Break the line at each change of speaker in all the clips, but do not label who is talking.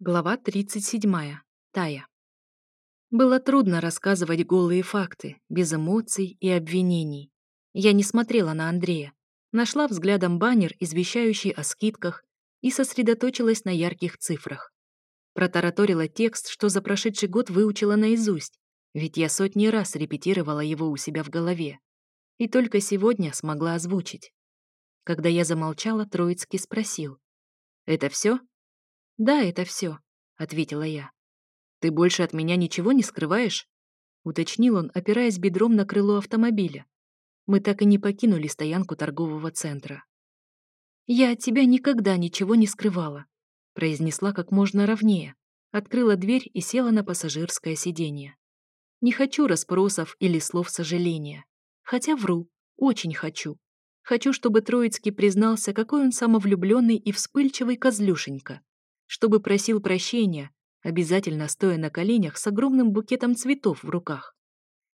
Глава 37. Тая. Было трудно рассказывать голые факты, без эмоций и обвинений. Я не смотрела на Андрея, нашла взглядом баннер, извещающий о скидках, и сосредоточилась на ярких цифрах. Протараторила текст, что за прошедший год выучила наизусть, ведь я сотни раз репетировала его у себя в голове. И только сегодня смогла озвучить. Когда я замолчала, Троицкий спросил. «Это все?» «Да, это все, ответила я. «Ты больше от меня ничего не скрываешь?» — уточнил он, опираясь бедром на крыло автомобиля. Мы так и не покинули стоянку торгового центра. «Я от тебя никогда ничего не скрывала», — произнесла как можно ровнее, открыла дверь и села на пассажирское сиденье. «Не хочу расспросов или слов сожаления. Хотя вру, очень хочу. Хочу, чтобы Троицкий признался, какой он самовлюбленный и вспыльчивый козлюшенька, чтобы просил прощения, обязательно стоя на коленях с огромным букетом цветов в руках.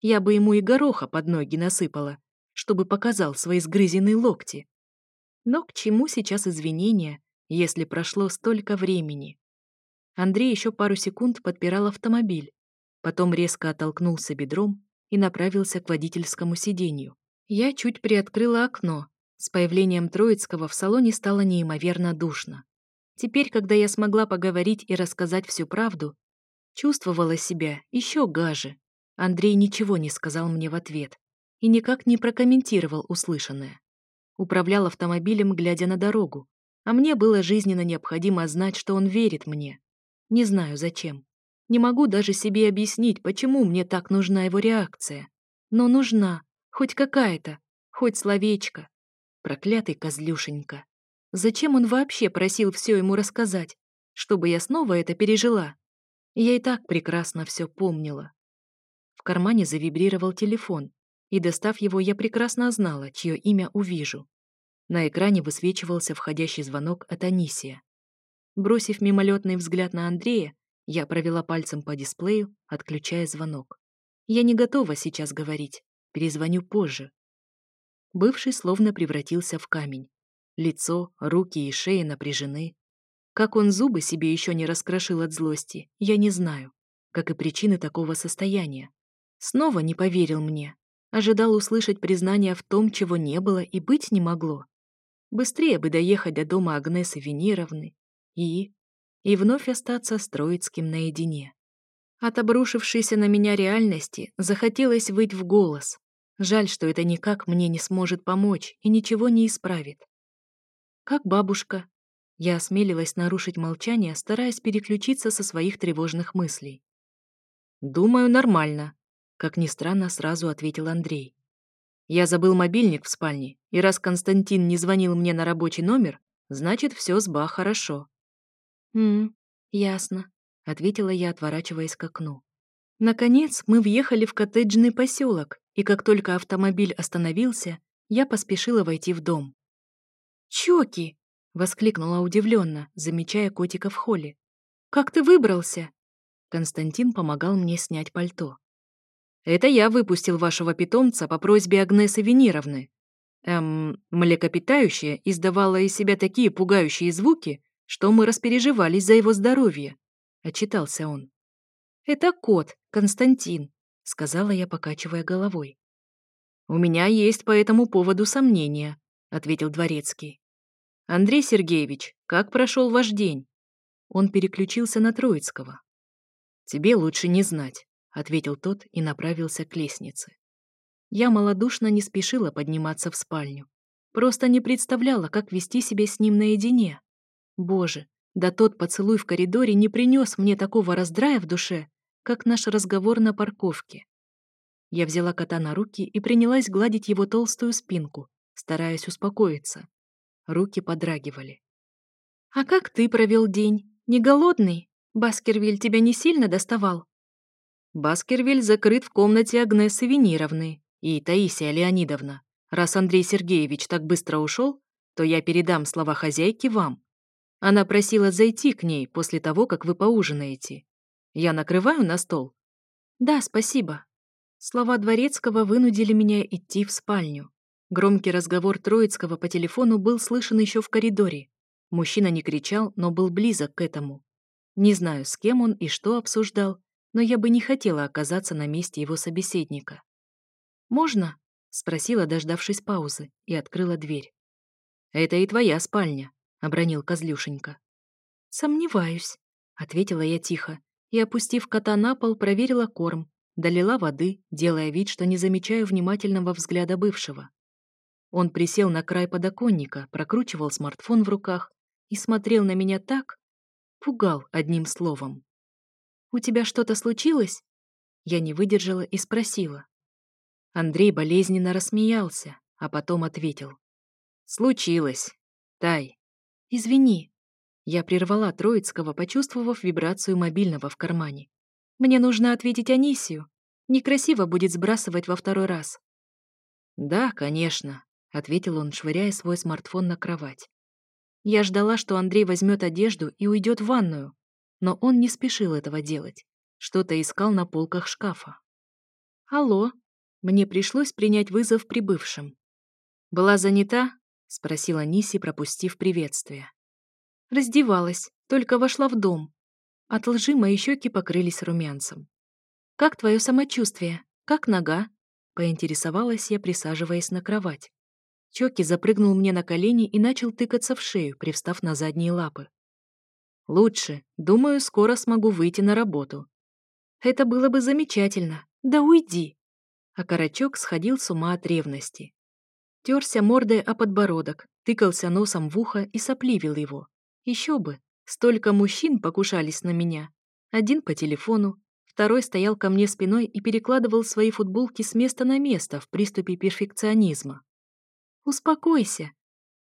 Я бы ему и гороха под ноги насыпала, чтобы показал свои сгрызенные локти. Но к чему сейчас извинения, если прошло столько времени? Андрей еще пару секунд подпирал автомобиль, потом резко оттолкнулся бедром и направился к водительскому сиденью. Я чуть приоткрыла окно. С появлением Троицкого в салоне стало неимоверно душно. Теперь, когда я смогла поговорить и рассказать всю правду, чувствовала себя еще гаже. Андрей ничего не сказал мне в ответ и никак не прокомментировал услышанное. Управлял автомобилем, глядя на дорогу, а мне было жизненно необходимо знать, что он верит мне. Не знаю зачем. Не могу даже себе объяснить, почему мне так нужна его реакция. Но нужна, хоть какая-то, хоть словечко. Проклятый козлюшенька. Зачем он вообще просил все ему рассказать, чтобы я снова это пережила? Я и так прекрасно все помнила. В кармане завибрировал телефон, и, достав его, я прекрасно знала, чье имя увижу. На экране высвечивался входящий звонок от Анисия. Бросив мимолетный взгляд на Андрея, я провела пальцем по дисплею, отключая звонок. Я не готова сейчас говорить, перезвоню позже. Бывший словно превратился в камень. Лицо, руки и шея напряжены. Как он зубы себе еще не раскрошил от злости, я не знаю. Как и причины такого состояния. Снова не поверил мне. Ожидал услышать признание в том, чего не было и быть не могло. Быстрее бы доехать до дома Агнесы Венеровны и... и вновь остаться с Троицким наедине. От обрушившейся на меня реальности захотелось выть в голос. Жаль, что это никак мне не сможет помочь и ничего не исправит. «Как бабушка?» Я осмелилась нарушить молчание, стараясь переключиться со своих тревожных мыслей. «Думаю, нормально», — как ни странно сразу ответил Андрей. «Я забыл мобильник в спальне, и раз Константин не звонил мне на рабочий номер, значит, все с Ба хорошо». «М, ясно», — ответила я, отворачиваясь к окну. Наконец, мы въехали в коттеджный поселок, и как только автомобиль остановился, я поспешила войти в дом. «Чоки!» — воскликнула удивленно, замечая котика в холле. «Как ты выбрался?» Константин помогал мне снять пальто. «Это я выпустил вашего питомца по просьбе Агнесы Венеровны. Эм, млекопитающее издавало из себя такие пугающие звуки, что мы распереживались за его здоровье», — отчитался он. «Это кот, Константин», — сказала я, покачивая головой. «У меня есть по этому поводу сомнения», — ответил Дворецкий. «Андрей Сергеевич, как прошел ваш день?» Он переключился на Троицкого. «Тебе лучше не знать», — ответил тот и направился к лестнице. Я малодушно не спешила подниматься в спальню. Просто не представляла, как вести себя с ним наедине. Боже, да тот поцелуй в коридоре не принес мне такого раздрая в душе, как наш разговор на парковке. Я взяла кота на руки и принялась гладить его толстую спинку, стараясь успокоиться. Руки подрагивали. «А как ты провел день? Не голодный? Баскервиль тебя не сильно доставал?» Баскервиль закрыт в комнате Агнесы Венировны и Таисия Леонидовна. Раз Андрей Сергеевич так быстро ушел, то я передам слова хозяйки вам. Она просила зайти к ней после того, как вы поужинаете. Я накрываю на стол? Да, спасибо. Слова Дворецкого вынудили меня идти в спальню. Громкий разговор Троицкого по телефону был слышен еще в коридоре. Мужчина не кричал, но был близок к этому. Не знаю, с кем он и что обсуждал, но я бы не хотела оказаться на месте его собеседника. «Можно?» — спросила, дождавшись паузы, и открыла дверь. «Это и твоя спальня», — обронил Козлюшенька. «Сомневаюсь», — ответила я тихо, и, опустив кота на пол, проверила корм, долила воды, делая вид, что не замечаю внимательного взгляда бывшего. Он присел на край подоконника, прокручивал смартфон в руках и смотрел на меня так, пугал одним словом. «У тебя что-то случилось?» Я не выдержала и спросила. Андрей болезненно рассмеялся, а потом ответил. «Случилось. Тай». «Извини». Я прервала Троицкого, почувствовав вибрацию мобильного в кармане. «Мне нужно ответить Анисию. Некрасиво будет сбрасывать во второй раз». «Да, конечно», — ответил он, швыряя свой смартфон на кровать. Я ждала, что Андрей возьмет одежду и уйдет в ванную, но он не спешил этого делать. Что-то искал на полках шкафа. «Алло!» Мне пришлось принять вызов прибывшим. «Была занята?» — спросила Ниси, пропустив приветствие. «Раздевалась, только вошла в дом. От лжи мои щеки покрылись румянцем. «Как твое самочувствие? Как нога?» — поинтересовалась я, присаживаясь на кровать. Чоки запрыгнул мне на колени и начал тыкаться в шею, привстав на задние лапы. «Лучше. Думаю, скоро смогу выйти на работу». «Это было бы замечательно. Да уйди!» А Карачок сходил с ума от ревности. Терся мордой о подбородок, тыкался носом в ухо и сопливил его. Еще бы! Столько мужчин покушались на меня. Один по телефону, второй стоял ко мне спиной и перекладывал свои футболки с места на место в приступе перфекционизма. Успокойся!»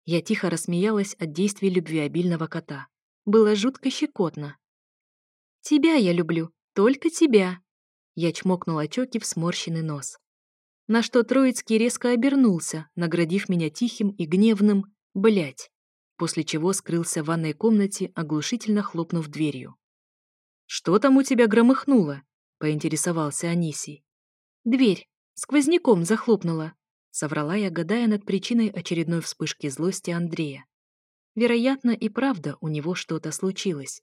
Я тихо рассмеялась от действий любвеобильного кота. Было жутко щекотно. «Тебя я люблю, только тебя!» Я чмокнула Чоки в сморщенный нос. На что Троицкий резко обернулся, наградив меня тихим и гневным «блять», после чего скрылся в ванной комнате, оглушительно хлопнув дверью. «Что там у тебя громыхнуло?» — поинтересовался Анисий. «Дверь. Сквозняком захлопнула. Соврала я, гадая над причиной очередной вспышки злости Андрея. Вероятно, и правда у него что-то случилось.